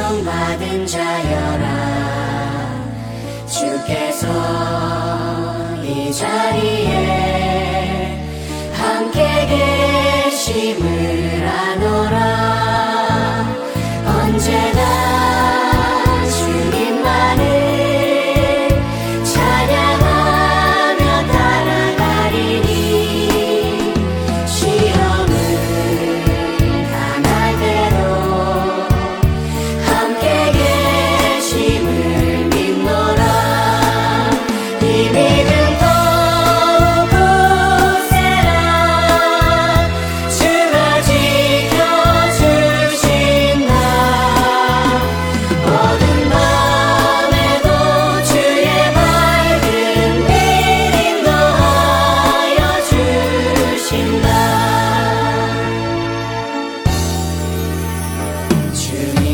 고통받은 자여라. 주께서 이 자리에 함께 계심을 아노라. 距